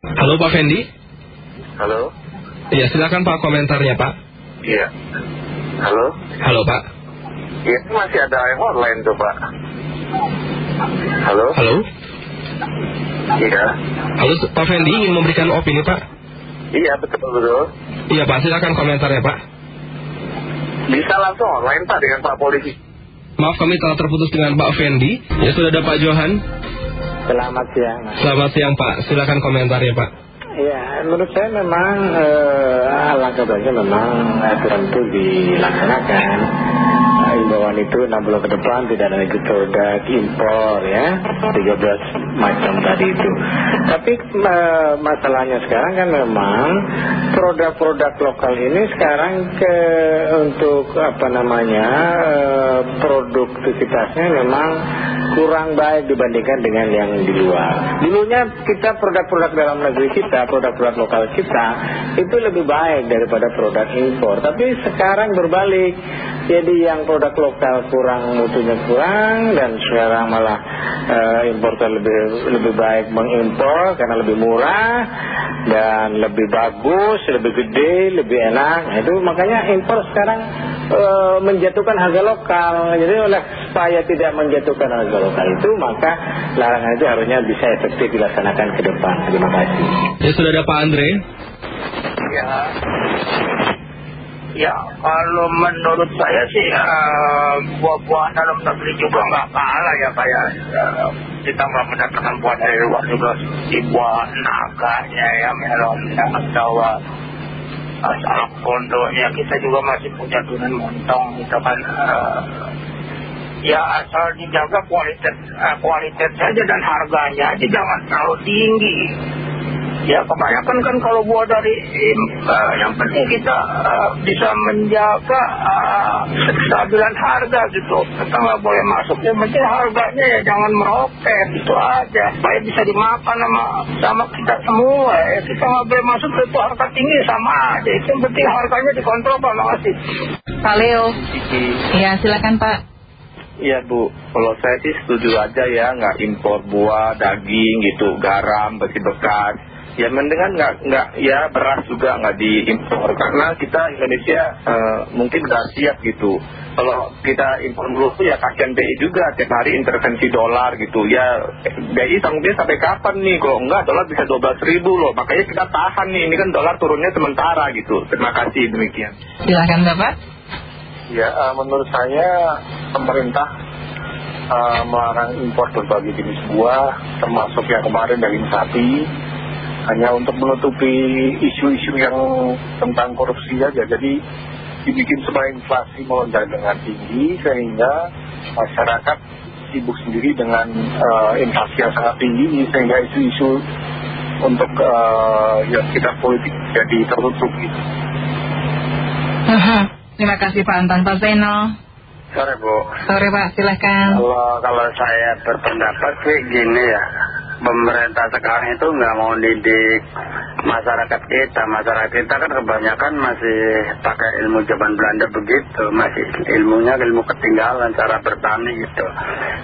Halo Pak Fendi. Halo? Iya silakan Pak komentarnya Pak. Iya. Halo? Halo Pak. Iya, masih ada yang online tuh, Pak. Halo? Halo. Iya. Halo Pak Fendi ingin memberikan opini Pak. Iya, betul-betul. Iya Pak silakan komentarnya Pak. Bisa langsung online, Pak, dengan Pak Polisi. Maaf kami telah terputus dengan Pak Fendi. Ya sudah ada Pak Johan. Selamat siang. Selamat siang Pak. Silakan komentarnya Pak. Ya, menurut saya memang eh, alangkah baiknya memang aturan itu dilaksanakan. Imbauan itu 6 bulan ke depan tidak ada lagi produk impor ya, 13 macam tadi itu. Tapi eh, masalahnya sekarang kan memang produk-produk lokal ini sekarang ke untuk apa namanya eh, produktivitasnya memang kurang baik dibandingkan dengan yang di luar. Dulunya kita produk-produk dalam negeri kita, produk-produk lokal kita itu lebih baik daripada produk impor. Tapi sekarang berbalik. Jadi yang produk lokal kurang mutunya kurang dan sekarang malah eh, importer lebih lebih baik mengimpor karena lebih murah dan lebih bagus, lebih gede, lebih enak. Nah, itu makanya impor sekarang eh, menjatuhkan harga lokal. Jadi oleh supaya tidak menjatuhkan harga lokal itu maka larangan itu harusnya bisa efektif dilaksanakan ke depan. Terima kasih. Ya sudah ada Pak Andre. Ya. Ya, kalau menurut saya sih eh, buah-buahan dalam negeri juga nggak kalah ya kayak eh, kita nggak mendatangkan buah dari luar juga di buah naganya ya melonnya atau salak kondonya kita juga masih punya dunan montong gitu kan ya asal dijaga kualitas eh, kualitas saja dan harganya aja jangan terlalu tinggi ya kebanyakan kan kalau buah dari eh, yang penting kita eh, bisa menjaga eh, kestabilan harga gitu. Kita nggak boleh masuk yang penting harganya ya jangan meroket itu aja. Supaya bisa dimakan sama sama kita semua. Ya kita nggak boleh masuk itu harga tinggi sama aja. Itu yang penting harganya dikontrol Pak. Makasih Pak Leo. Ya, silakan Pak. Iya Bu, kalau saya sih setuju aja ya nggak impor buah, daging gitu, garam, besi bekas. Ya mendingan nggak nggak ya beras juga nggak diimpor karena kita Indonesia eh, mungkin nggak siap gitu. Kalau kita impor dulu tuh ya kasihan BI juga tiap hari intervensi dolar gitu. Ya BI tanggungnya sampai kapan nih? Kalau enggak dolar bisa 12 ribu loh. Makanya kita tahan nih. Ini kan dolar turunnya sementara gitu. Terima kasih demikian. Silakan Bapak. Ya, eh, menurut saya pemerintah eh, melarang impor berbagai jenis buah, termasuk yang kemarin daging sapi, hanya untuk menutupi isu-isu yang tentang korupsi aja. Jadi dibikin supaya inflasi melonjak dengan tinggi sehingga masyarakat sibuk sendiri dengan eh, inflasi yang sangat tinggi sehingga isu-isu untuk eh, ya kita politik jadi tertutup gitu. Mhm. Terima kasih Pak Anton. Pak Zainal. Sore Bu. Sore Pak, silakan. Kalau kalau saya berpendapat sih gini ya, pemerintah sekarang itu nggak mau didik masyarakat kita. Masyarakat kita kan kebanyakan masih pakai ilmu zaman Belanda begitu, masih ilmunya ilmu ketinggalan cara bertani gitu.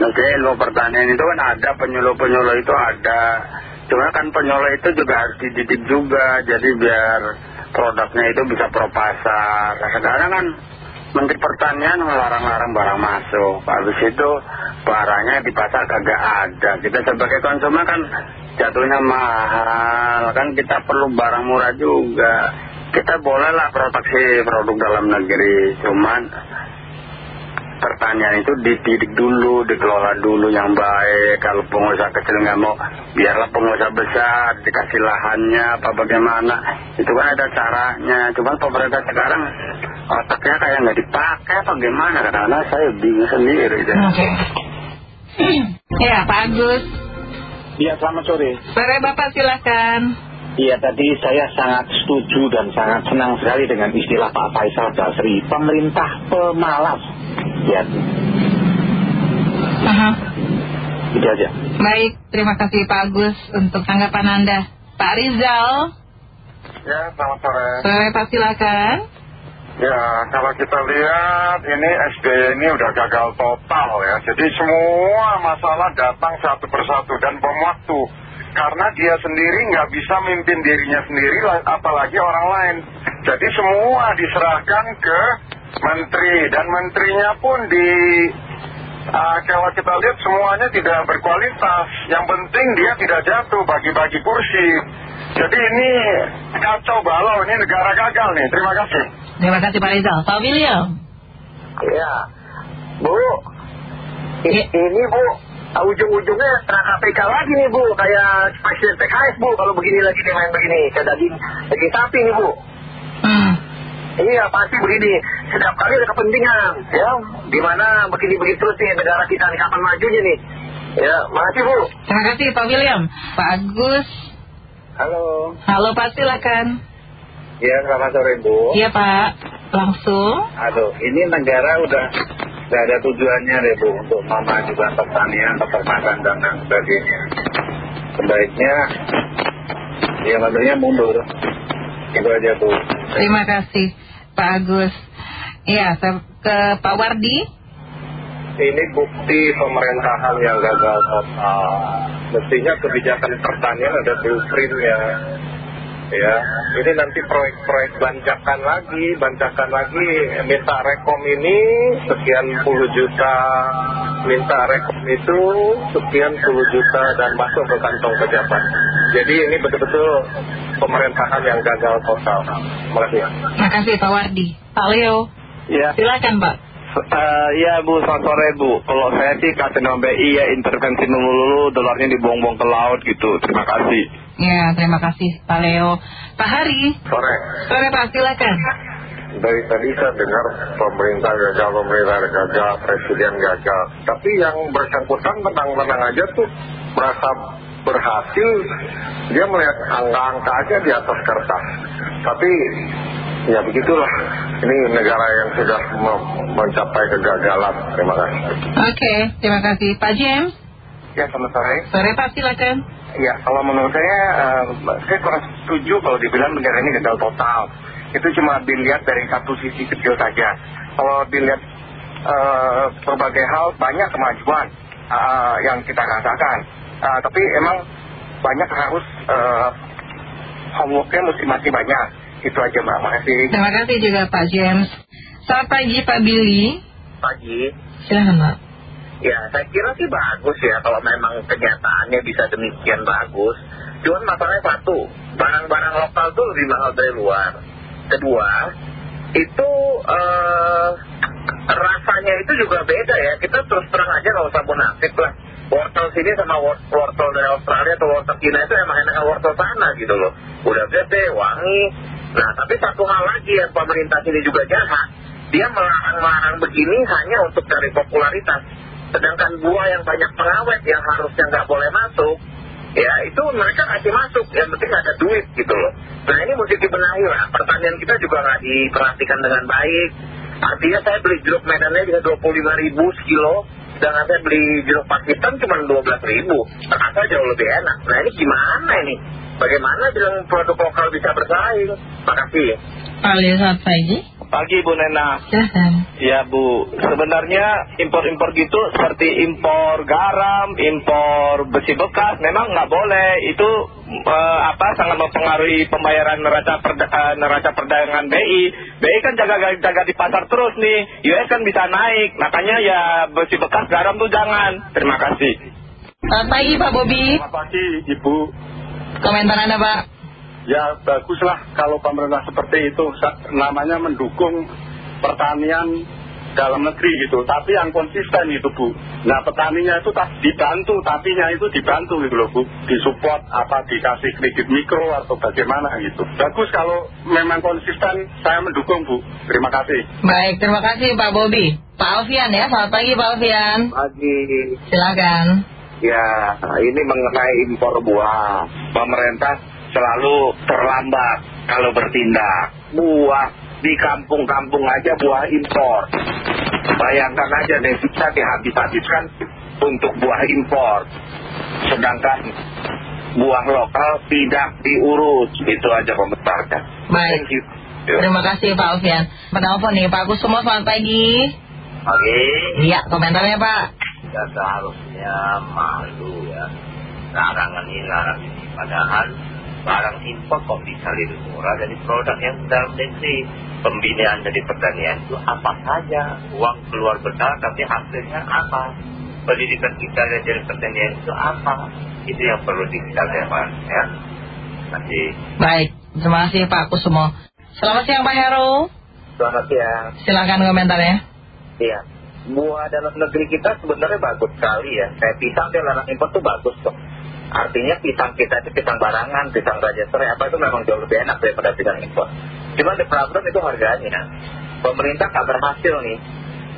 Nanti ilmu pertanian itu kan ada penyuluh-penyuluh itu ada. Cuma kan penyuluh itu juga harus dididik juga, jadi biar produknya itu bisa pro pasar. Nah, sekarang kan Menteri Pertanian melarang-larang barang masuk. Habis itu barangnya di pasar kagak ada. Kita sebagai konsumen kan jatuhnya mahal. Kan kita perlu barang murah juga. Kita bolehlah proteksi produk dalam negeri. Cuman pertanian itu dididik dulu, dikelola dulu yang baik. Kalau pengusaha kecil nggak mau, biarlah pengusaha besar dikasih lahannya apa bagaimana. Itu kan ada caranya. Cuman pemerintah sekarang otaknya kayak nggak dipakai apa gimana? Karena saya bingung sendiri. deh. Oke. Ya, Pak Agus. Iya, selamat sore. Sore Bapak, silakan. Iya tadi saya sangat setuju dan sangat senang sekali dengan istilah Pak Faisal Basri Pemerintah pemalas Ya Aha. itu aja Baik, terima kasih Pak Agus untuk tanggapan Anda. Pak Rizal. Ya, selamat sore. Sore Pak, silakan. Ya, kalau kita lihat ini SBY ini udah gagal total ya. Jadi semua masalah datang satu persatu dan bom waktu. karena dia sendiri nggak bisa mimpin dirinya sendiri, apalagi orang lain. Jadi semua diserahkan ke menteri dan menterinya pun di uh, kalau kita lihat semuanya tidak berkualitas. Yang penting dia tidak jatuh bagi-bagi kursi. Jadi ini kacau balau, ini negara gagal nih. Terima kasih. Terima kasih Pak Rizal. Pak William. Ya, Bu. I- Ini Bu, ujung-ujungnya serang KPK lagi nih Bu. Kayak presiden PKS Bu, kalau begini lagi nih main begini. Kayak daging, daging sapi nih Bu. Hmm. Iya pasti begini. Setiap kali ada kepentingan, ya. Gimana begini-begini terus nih negara kita nih kapan majunya nih? Ya, makasih Bu. Terima kasih Pak William. Pak Agus. Halo. Halo Pak silakan. Ya, selamat sore Bu. Iya Pak. Langsung. Aduh, ini negara udah nggak ada tujuannya deh Bu untuk memajukan pertanian, peternakan dan lain sebagainya. Sebaiknya ya menurutnya mundur. Itu aja Bu. Terima kasih Pak Agus. Iya, ke Pak Wardi. Ini bukti pemerintahan yang gagal total. Mestinya kebijakan pertanian ada blueprintnya. Ya, ini nanti proyek-proyek bancakan lagi, bancakan lagi, minta rekom ini sekian puluh juta, minta rekom itu sekian puluh juta dan masuk ke kantong pejabat. Jadi ini betul-betul pemerintahan yang gagal total. Terima kasih. Terima kasih Pak Wardi. Pak Leo. Ya. Silakan Pak. Eh, ya Bu, selamat sore Bu. Kalau saya sih kasih nama BI ya intervensi melulu, dolarnya dibuang-buang ke laut gitu. Terima kasih. Ya, terima kasih Pak Leo. Pak Hari. Sore. Sore Pak, silakan. Dari tadi saya dengar pemerintah gagal, pemerintah gagal, presiden gagal. Tapi yang bersangkutan tenang-tenang aja tuh merasa berhasil. Dia melihat angka-angka aja di atas kertas. Tapi ya begitulah. Ini negara yang sudah me- mencapai kegagalan. Terima kasih. Oke, terima kasih Pak James. Ya, selamat sore. Sore Pak, silakan. Ya, kalau menurut saya, eh, saya kurang setuju kalau dibilang negara ini gagal total. Itu cuma dilihat dari satu sisi kecil saja. Kalau dilihat eh, berbagai hal, banyak kemajuan eh, yang kita rasakan. Tapi emang banyak harus eh, homeworknya mesti masih banyak. Itu aja Mbak, makasih. Terima kasih juga Pak James. Selamat pagi Pak Billy. Pagi. Silakan Pak. Ya, saya kira sih bagus ya kalau memang kenyataannya bisa demikian bagus. Cuman masalahnya satu, barang-barang lokal tuh lebih mahal dari luar. Kedua, itu eh, rasanya itu juga beda ya. Kita terus terang aja nggak usah munafik lah. Wortel sini sama wor- wortel dari Australia atau wortel Cina itu emang enakan wortel sana gitu loh. Udah gede, wangi. Nah, tapi satu hal lagi yang pemerintah sini juga jahat. Dia melarang-larang begini hanya untuk cari popularitas. Sedangkan buah yang banyak pengawet yang harusnya nggak boleh masuk, ya itu mereka kasih masuk. Yang penting ada duit gitu loh. Nah ini mesti dibenahi lah. Pertanian kita juga nggak diperhatikan dengan baik. Artinya saya beli jeruk medannya bisa 25 ribu sekilo. Sedangkan saya beli jeruk pakitan cuma 12 ribu. Terasa jauh lebih enak. Nah ini gimana ini? Bagaimana bilang produk lokal bisa bersaing? Makasih. Pak Leo, selamat pagi. Pagi Bu Nena. Ya Bu, sebenarnya impor-impor gitu seperti impor garam, impor besi bekas memang nggak boleh. Itu eh, apa sangat mempengaruhi pembayaran neraca, perda- eh, neraca perdagangan BI. BI kan jaga-jaga di pasar terus nih. US kan bisa naik. Makanya ya besi bekas garam tuh jangan. Terima kasih. Selamat pagi Pak Bobi. Selamat pagi Ibu. Komentar Anda Pak. Ya baguslah kalau pemerintah seperti itu namanya mendukung pertanian dalam negeri gitu. Tapi yang konsisten itu Bu. Nah petaninya itu tak dibantu, tapinya itu dibantu gitu loh Bu. Disupport apa dikasih kredit mikro atau bagaimana gitu. Bagus kalau memang konsisten saya mendukung Bu. Terima kasih. Baik, terima kasih Pak Bobi. Pak Alfian ya, selamat pagi Pak Alfian. Pagi. Silakan. Ya, ini mengenai impor buah. Pemerintah selalu terlambat kalau bertindak. Buah di kampung-kampung aja buah impor. Bayangkan aja devisa dihabis-habiskan untuk buah impor. Sedangkan buah lokal tidak diurus. Itu aja komentarnya. Baik. Thank you. Terima kasih Pak Alfian. Penelpon nih, Pak Agus semua selamat pagi. Pagi. Iya, komentarnya Pak. Ya seharusnya malu ya. larangan ini larang ini padahal barang impor kok bisa lebih murah dari produk yang dalam negeri? Pembinaan dari pertanian itu apa saja? Uang keluar besar tapi hasilnya apa? Pendidikan kita dari pertanian itu apa? Itu yang perlu kita lihat ya. Kasih. Baik terima kasih Pak Kusumo selamat siang Pak Heru. Selamat siang. Silakan komentarnya iya. Buah dalam negeri kita sebenarnya bagus sekali ya. Kayak pisang larang impor tuh bagus kok Artinya pisang kita itu pisang barangan, pisang raja serai apa itu memang jauh lebih enak daripada pisang impor. Cuma the problem itu harganya. Pemerintah tak berhasil nih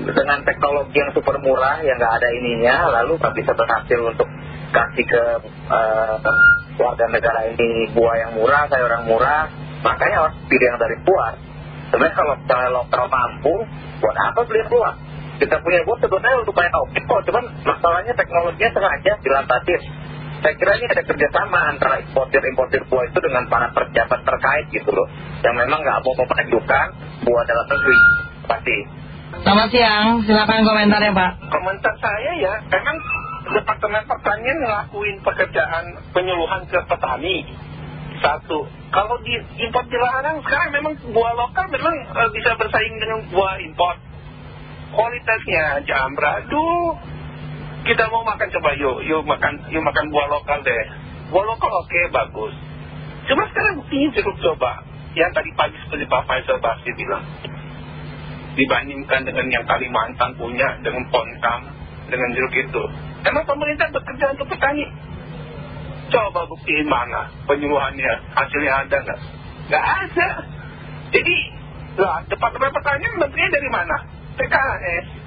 dengan teknologi yang super murah yang nggak ada ininya, lalu tak bisa berhasil untuk kasih ke uh, warga negara ini buah yang murah, sayuran murah. Makanya harus pilih yang dari buah. Sebenarnya kalau misalnya lokal mampu, buat apa beli buah? Kita punya buah sebenarnya untuk banyak oke kok, cuman masalahnya teknologinya sengaja dilantasin saya kira ini ada kerjasama antara importir-importir buah itu dengan para pejabat terkait gitu loh. Yang memang nggak mau memajukan buah dalam negeri. Pasti. Selamat siang, silakan komentarnya Pak. Komentar saya ya, memang Departemen Pertanian ngelakuin pekerjaan penyuluhan ke petani. Satu, kalau di import dilarang, sekarang memang buah lokal memang eh, bisa bersaing dengan buah import. Kualitasnya jambradu, kita mau makan coba yuk yuk makan yuk makan buah lokal deh. Buah lokal oke bagus. Cuma sekarang buktinya cukup coba. Yang tadi pagi seperti Pak Faisal Basri bilang. Dibandingkan dengan yang Kalimantan punya dengan Ponkam dengan jeruk itu. Emang pemerintah bekerja untuk petani? Coba buktiin mana penyuluhannya hasilnya ada nggak? Nggak ada. Jadi lah departemen pertanian menterinya dari mana? PKS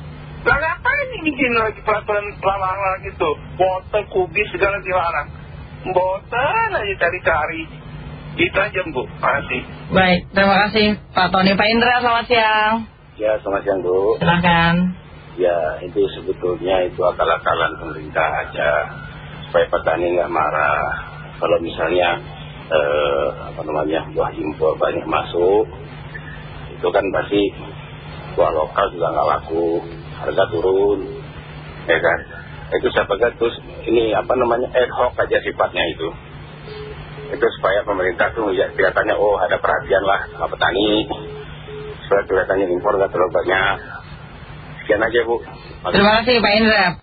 lah ngapain ini bikin lagi peraturan larangan gitu Botol, kubis, segala dilarang. Botol aja cari-cari. Itu aja Bu, makasih Baik, terima kasih Pak Tony. Pak Indra, selamat siang. Ya, selamat siang Bu. Silahkan. Ya, itu sebetulnya itu akal-akalan pemerintah aja. Supaya petani nggak marah. Kalau misalnya eh, apa namanya buah impor banyak masuk Itu kan pasti buah lokal juga nggak laku harga turun. Ya kan? Itu saya pegang terus ini apa namanya ad hoc aja sifatnya itu. Itu supaya pemerintah tuh ya kelihatannya oh ada perhatian lah sama petani. Supaya kelihatannya impor nggak terlalu banyak. Sekian aja bu. Terima kasih Pak Indra